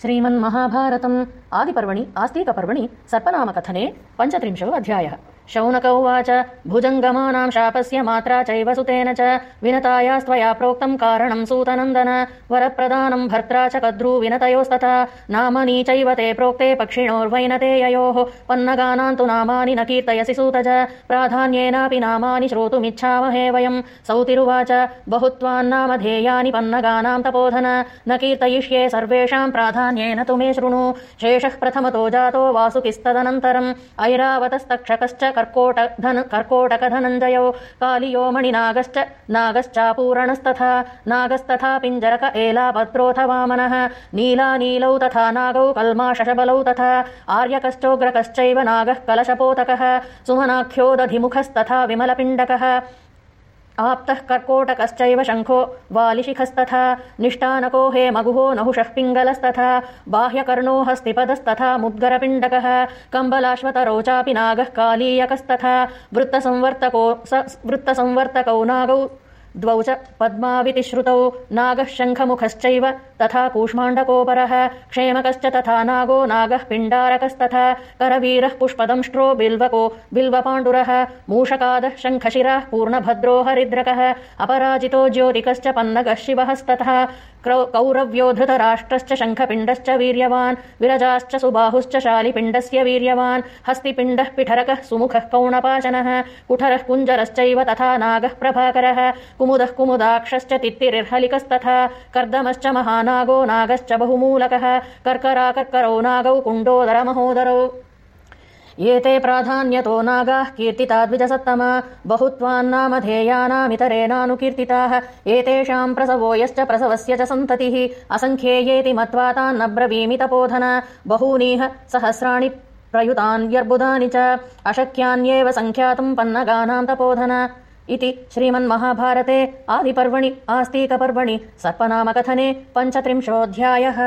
श्रीमन्महाभारतम् आदिपर्वणि आस्तीकपर्वणि सर्पनामकथने पञ्चत्रिंशो अध्यायः शौनक उवाच भुजङ्गमानां शापस्य मात्रा चैव सुतेन च विनतायास्त्वया प्रोक्तम् कारणम् सूतनन्दन वरप्रदानम् भर्त्रा च कद्रू विनतयोस्तथा नामनी चैव ते प्रोक्ते पक्षिणोर्वैनते ययोः पन्नगानाम् तु नामानि न कीर्तयसि सूतज प्राधान्येनापि नामानि श्रोतुमिच्छामहे वयम् सौतिरुवाच बहुत्वान्नामधेयानि पन्नगानाम् तपोधन न कीर्तयिष्ये सर्वेषाम् प्राधान्येन तु मे शृणु। शेषः प्रथमतो जातो वासुकिस्तदनन्तरम् ऐरावतस्तक्षकश्च कर्कोटकधनञ्जयो कालियो मणिनागश्च नागश्चापूरणस्तथा नागस्तथा पिञ्जरक एलापत्रोऽथ वामनः नीलानीलौ तथा नागौ कल्माशशबलौ तथा आर्यकश्चोग्रकश्चैव नागः कलशपोतकः सुमनाख्योदधिमुखस्तथा विमलपिण्डकः आप्तः कर्कोटकश्चैव शङ्खो वालिशिखस्तथा निष्ठानको हे मगुहो नहुषः पिङ्गलस्तथा बाह्यकर्णो हस्तिपदस्तथा मुद्गरपिण्डकः कम्बलाश्वतरौ चापि नागः कालीयकस्तथा वृत्तसंवर्तको वृत्तसंवर्तकौ नागौ द्वौ च पद्माविति श्रुतौ नागः शङ्खमुखश्चैव तथा कूष्माण्डकोपरः क्षेमकश्च तथा नागो नागः पिण्डारकस्तथा करवीरः पुष्पदंष्ट्रो बिल्वको बिल्वपाण्डुरः मूषकादः शङ्खशिरः पूर्णभद्रो हरिद्रकः अपराजितो ज्योतिकश्च पन्नगः शिवहस्तथा कौरव्यो धृतराष्ट्रश्च शङ्खपिण्डश्च वीर्यवान् विरजाश्च सुबाहुश्च शालिपिण्डस्य वीर्यवान् हस्तिपिण्डः पिठरकः सुमुखः कौणपाचनः कुठरः कुञ्जरश्चैव तथा नागः प्रभाकरः कुमुदः कुमुदाक्षश्च तित्तिरिर्हलिकस्तथा कर्दमश्च महानागो नागश्च बहुमूलकः कर्कराकर्करौ नागौ कुण्डोदरमहोदरौ एते प्राधान्यतो नागाः कीर्तिताद्विजसत्तमा बहुत्वान्नामधेयानामितरेणानुकीर्तिताः एतेषाम् प्रसवो यश्च प्रसवस्य च सन्ततिः असङ्ख्येयेति मत्वा तान्न ब्रवीमितपोधन बहूनीह सहस्राणि प्रयुतान्यर्बुदानि च अशक्यान्येव सङ्ख्यातुम् पन्नगानाम् तपोधन। इति श्रीमन्महाभारते आदिपर्वणि आस्तीकपर्वणि सर्पनामकथने पञ्चत्रिंशोऽध्यायः